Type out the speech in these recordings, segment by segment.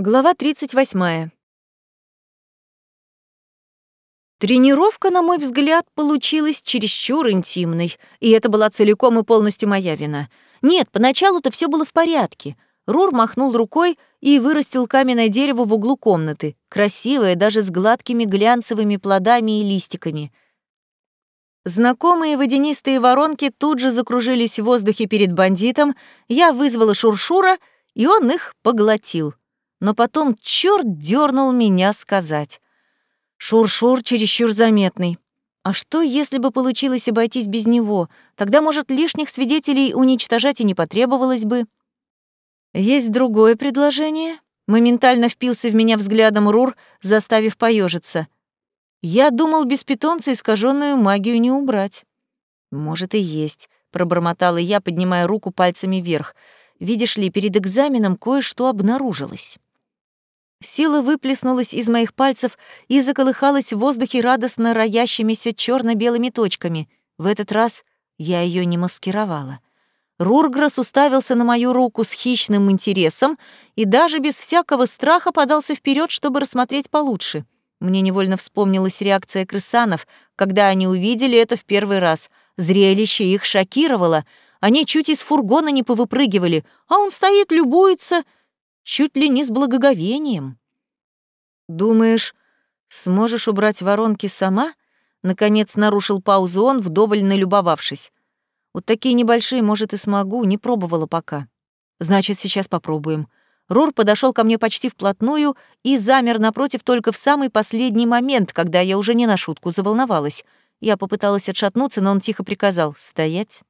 Глава 38. Тренировка, на мой взгляд, получилась чересчур интимной, и это была целиком и полностью моя вина. Нет, поначалу-то все было в порядке. Рур махнул рукой и вырастил каменное дерево в углу комнаты, красивое, даже с гладкими глянцевыми плодами и листиками. Знакомые водянистые воронки тут же закружились в воздухе перед бандитом, я вызвала Шуршура, и он их поглотил но потом черт дернул меня сказать. Шур-шур чересчур заметный. А что, если бы получилось обойтись без него? Тогда, может, лишних свидетелей уничтожать и не потребовалось бы. Есть другое предложение? Моментально впился в меня взглядом Рур, заставив поежиться. Я думал, без питомца искаженную магию не убрать. Может, и есть, пробормотала я, поднимая руку пальцами вверх. Видишь ли, перед экзаменом кое-что обнаружилось. Сила выплеснулась из моих пальцев и заколыхалась в воздухе радостно роящимися черно белыми точками. В этот раз я ее не маскировала. Рурграс уставился на мою руку с хищным интересом и даже без всякого страха подался вперед, чтобы рассмотреть получше. Мне невольно вспомнилась реакция крысанов, когда они увидели это в первый раз. Зрелище их шокировало. Они чуть из фургона не повыпрыгивали, а он стоит, любуется — чуть ли не с благоговением. «Думаешь, сможешь убрать воронки сама?» Наконец нарушил паузу он, вдоволь налюбовавшись. «Вот такие небольшие, может, и смогу, не пробовала пока. Значит, сейчас попробуем». Рур подошел ко мне почти вплотную и замер напротив только в самый последний момент, когда я уже не на шутку заволновалась. Я попыталась отшатнуться, но он тихо приказал «стоять».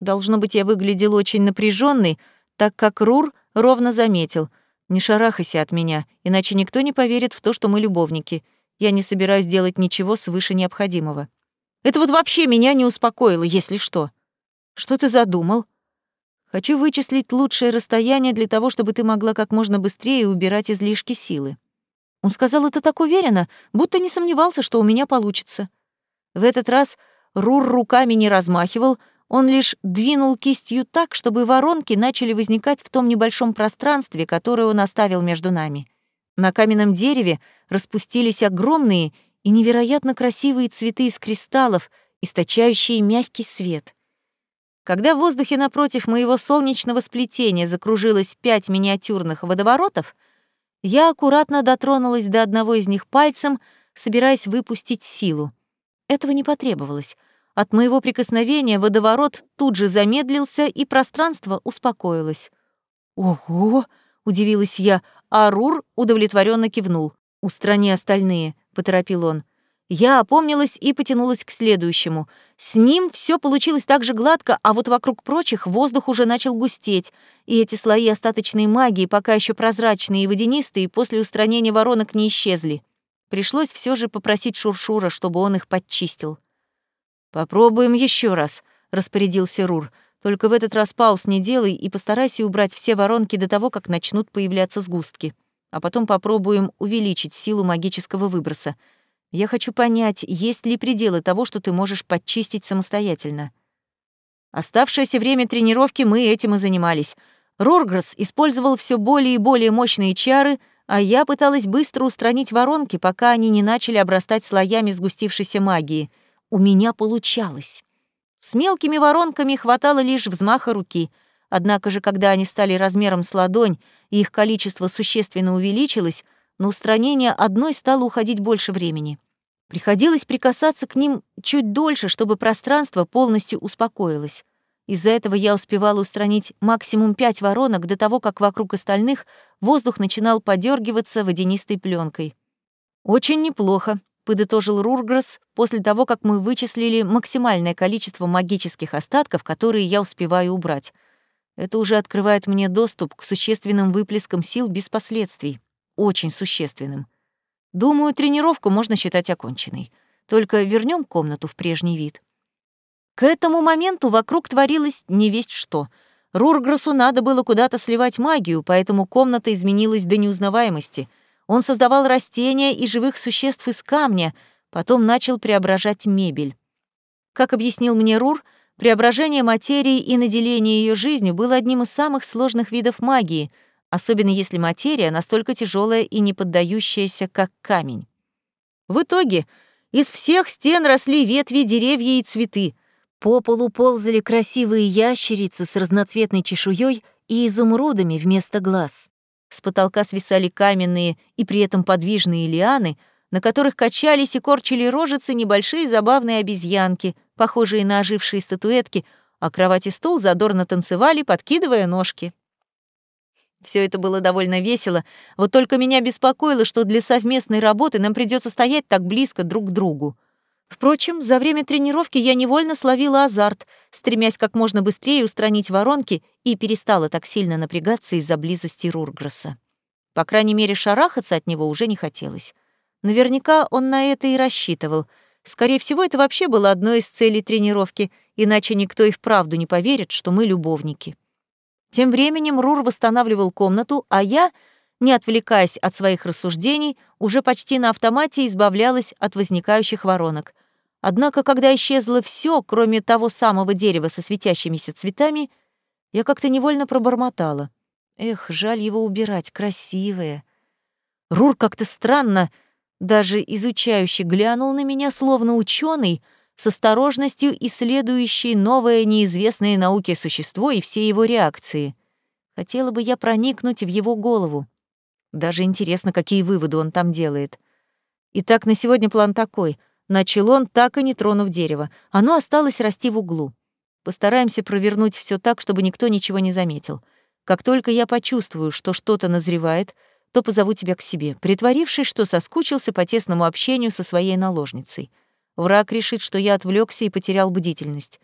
Должно быть, я выглядел очень напряженный, так как Рур ровно заметил. «Не шарахайся от меня, иначе никто не поверит в то, что мы любовники. Я не собираюсь делать ничего свыше необходимого». Это вот вообще меня не успокоило, если что. Что ты задумал? Хочу вычислить лучшее расстояние для того, чтобы ты могла как можно быстрее убирать излишки силы. Он сказал это так уверенно, будто не сомневался, что у меня получится. В этот раз Рур руками не размахивал, он лишь двинул кистью так, чтобы воронки начали возникать в том небольшом пространстве, которое он оставил между нами. На каменном дереве распустились огромные и невероятно красивые цветы из кристаллов, источающие мягкий свет. Когда в воздухе напротив моего солнечного сплетения закружилось пять миниатюрных водоворотов, я аккуратно дотронулась до одного из них пальцем, собираясь выпустить силу. Этого не потребовалось — от моего прикосновения водоворот тут же замедлился, и пространство успокоилось. «Ого!» — удивилась я, а Рур удовлетворенно кивнул. «Устрани остальные», — поторопил он. Я опомнилась и потянулась к следующему. С ним все получилось так же гладко, а вот вокруг прочих воздух уже начал густеть, и эти слои остаточной магии, пока еще прозрачные и водянистые, после устранения воронок не исчезли. Пришлось все же попросить Шуршура, чтобы он их подчистил. «Попробуем еще раз», — распорядился Рур. «Только в этот раз пауз не делай и постарайся убрать все воронки до того, как начнут появляться сгустки. А потом попробуем увеличить силу магического выброса. Я хочу понять, есть ли пределы того, что ты можешь подчистить самостоятельно». Оставшееся время тренировки мы этим и занимались. Роргресс использовал все более и более мощные чары, а я пыталась быстро устранить воронки, пока они не начали обрастать слоями сгустившейся магии — у меня получалось. С мелкими воронками хватало лишь взмаха руки, однако же, когда они стали размером с ладонь и их количество существенно увеличилось, на устранение одной стало уходить больше времени. Приходилось прикасаться к ним чуть дольше, чтобы пространство полностью успокоилось. Из-за этого я успевала устранить максимум пять воронок до того, как вокруг остальных воздух начинал подергиваться водянистой пленкой. Очень неплохо, подытожил Рургресс после того, как мы вычислили максимальное количество магических остатков, которые я успеваю убрать. Это уже открывает мне доступ к существенным выплескам сил без последствий. Очень существенным. Думаю, тренировку можно считать оконченной. Только вернем комнату в прежний вид. К этому моменту вокруг творилось не весть что. Рурграсу надо было куда-то сливать магию, поэтому комната изменилась до неузнаваемости — он создавал растения и живых существ из камня, потом начал преображать мебель. Как объяснил мне Рур, преображение материи и наделение ее жизнью было одним из самых сложных видов магии, особенно если материя настолько тяжелая и не поддающаяся, как камень. В итоге из всех стен росли ветви, деревья и цветы. По полу ползали красивые ящерицы с разноцветной чешуей и изумрудами вместо глаз. С потолка свисали каменные и при этом подвижные лианы, на которых качались и корчили рожицы небольшие забавные обезьянки, похожие на ожившие статуэтки, а кровать и стул задорно танцевали, подкидывая ножки. Все это было довольно весело, вот только меня беспокоило, что для совместной работы нам придется стоять так близко друг к другу. Впрочем, за время тренировки я невольно словила азарт, стремясь как можно быстрее устранить воронки и перестала так сильно напрягаться из-за близости Рургресса. По крайней мере, шарахаться от него уже не хотелось. Наверняка он на это и рассчитывал. Скорее всего, это вообще было одной из целей тренировки, иначе никто и вправду не поверит, что мы любовники. Тем временем Рур восстанавливал комнату, а я, не отвлекаясь от своих рассуждений, уже почти на автомате избавлялась от возникающих воронок. Однако, когда исчезло все, кроме того самого дерева со светящимися цветами, я как-то невольно пробормотала. Эх, жаль его убирать, красивое. Рур как-то странно, даже изучающе глянул на меня, словно ученый, с осторожностью исследующий новое неизвестное науке существо и все его реакции. Хотела бы я проникнуть в его голову. Даже интересно, какие выводы он там делает. Итак, на сегодня план такой. Начал он, так и не тронув дерево. Оно осталось расти в углу. Постараемся провернуть все так, чтобы никто ничего не заметил. Как только я почувствую, что что-то назревает, то позову тебя к себе, притворившись, что соскучился по тесному общению со своей наложницей. Враг решит, что я отвлекся и потерял бдительность.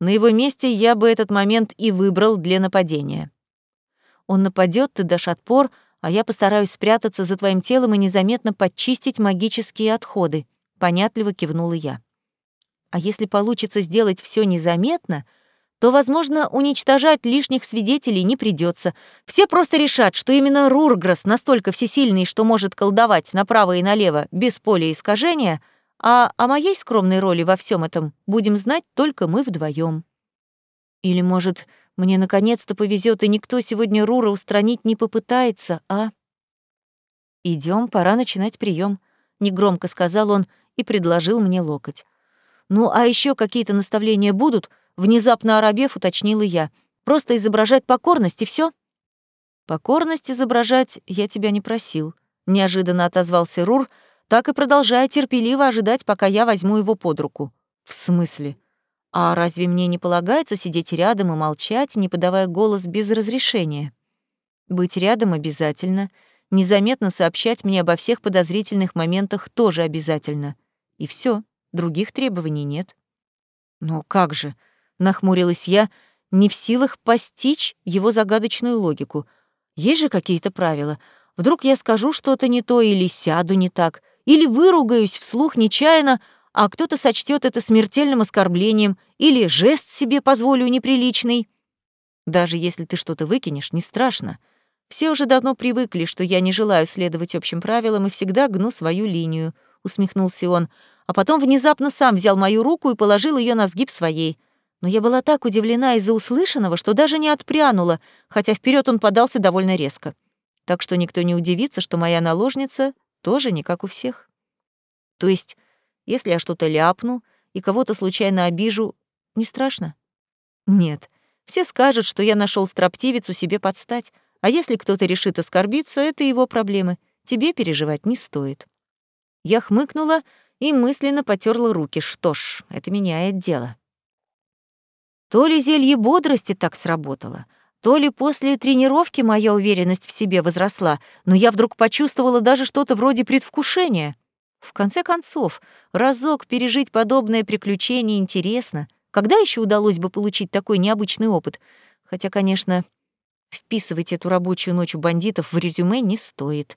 На его месте я бы этот момент и выбрал для нападения. Он нападет, ты дашь отпор, а я постараюсь спрятаться за твоим телом и незаметно подчистить магические отходы», — понятливо кивнула я. «А если получится сделать все незаметно, то, возможно, уничтожать лишних свидетелей не придется. Все просто решат, что именно Рурграс настолько всесильный, что может колдовать направо и налево без поля искажения — а о моей скромной роли во всем этом будем знать только мы вдвоем. Или, может, мне наконец-то повезет, и никто сегодня Рура устранить не попытается, а? Идем, пора начинать прием, негромко сказал он и предложил мне локоть. Ну, а еще какие-то наставления будут? Внезапно оробев, уточнила я. Просто изображать покорность и все. Покорность изображать я тебя не просил, неожиданно отозвался Рур, так и продолжая терпеливо ожидать, пока я возьму его под руку. В смысле? А разве мне не полагается сидеть рядом и молчать, не подавая голос без разрешения? Быть рядом обязательно, незаметно сообщать мне обо всех подозрительных моментах тоже обязательно. И все, других требований нет. Но как же, нахмурилась я, не в силах постичь его загадочную логику. Есть же какие-то правила. Вдруг я скажу что-то не то или сяду не так — или выругаюсь вслух нечаянно, а кто-то сочтет это смертельным оскорблением, или жест себе позволю неприличный. Даже если ты что-то выкинешь, не страшно. Все уже давно привыкли, что я не желаю следовать общим правилам и всегда гну свою линию, усмехнулся он, а потом внезапно сам взял мою руку и положил ее на сгиб своей. Но я была так удивлена из-за услышанного, что даже не отпрянула, хотя вперед он подался довольно резко. Так что никто не удивится, что моя наложница тоже не как у всех. То есть, если я что-то ляпну и кого-то случайно обижу, не страшно? Нет. Все скажут, что я нашел строптивицу себе подстать, а если кто-то решит оскорбиться, это его проблемы. Тебе переживать не стоит. Я хмыкнула и мысленно потерла руки. Что ж, это меняет дело. То ли зелье бодрости так сработало, то ли после тренировки моя уверенность в себе возросла, но я вдруг почувствовала даже что-то вроде предвкушения. В конце концов, разок пережить подобное приключение интересно. Когда еще удалось бы получить такой необычный опыт? Хотя, конечно, вписывать эту рабочую ночь у бандитов в резюме не стоит.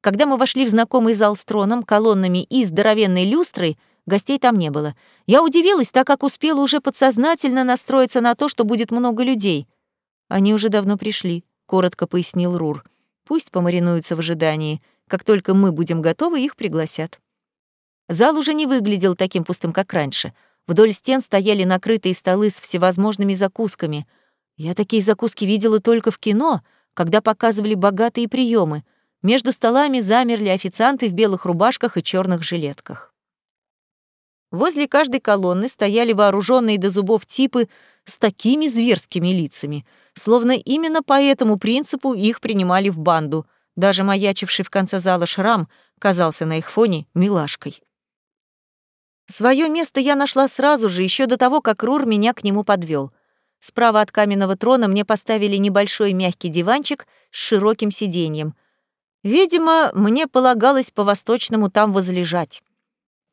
Когда мы вошли в знакомый зал с троном, колоннами и здоровенной люстрой, гостей там не было. Я удивилась, так как успела уже подсознательно настроиться на то, что будет много людей — они уже давно пришли, коротко пояснил Рур. Пусть помаринуются в ожидании. Как только мы будем готовы, их пригласят. Зал уже не выглядел таким пустым, как раньше. Вдоль стен стояли накрытые столы с всевозможными закусками. Я такие закуски видела только в кино, когда показывали богатые приемы. Между столами замерли официанты в белых рубашках и черных жилетках. Возле каждой колонны стояли вооруженные до зубов типы с такими зверскими лицами, словно именно по этому принципу их принимали в банду. Даже маячивший в конце зала шрам казался на их фоне милашкой. Свое место я нашла сразу же, еще до того, как Рур меня к нему подвел. Справа от каменного трона мне поставили небольшой мягкий диванчик с широким сиденьем. Видимо, мне полагалось по-восточному там возлежать.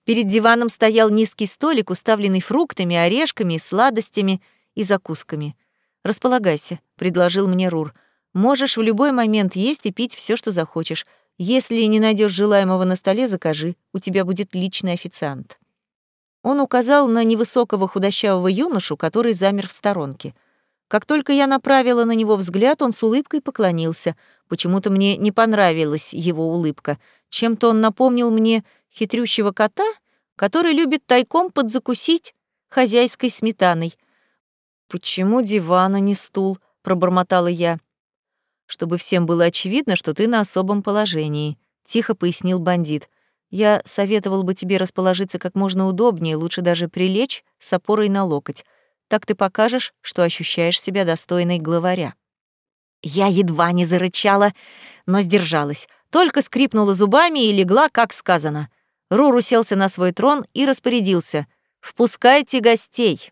Перед диваном стоял низкий столик, уставленный фруктами, орешками, сладостями и закусками. «Располагайся», — предложил мне Рур. «Можешь в любой момент есть и пить все, что захочешь. Если не найдешь желаемого на столе, закажи. У тебя будет личный официант». Он указал на невысокого худощавого юношу, который замер в сторонке. Как только я направила на него взгляд, он с улыбкой поклонился. Почему-то мне не понравилась его улыбка. Чем-то он напомнил мне хитрющего кота, который любит тайком подзакусить хозяйской сметаной. «Почему диван, а не стул?» — пробормотала я. «Чтобы всем было очевидно, что ты на особом положении», — тихо пояснил бандит. Я советовал бы тебе расположиться как можно удобнее, лучше даже прилечь с опорой на локоть. Так ты покажешь, что ощущаешь себя достойной главаря». Я едва не зарычала, но сдержалась. Только скрипнула зубами и легла, как сказано. Рур уселся на свой трон и распорядился. «Впускайте гостей!»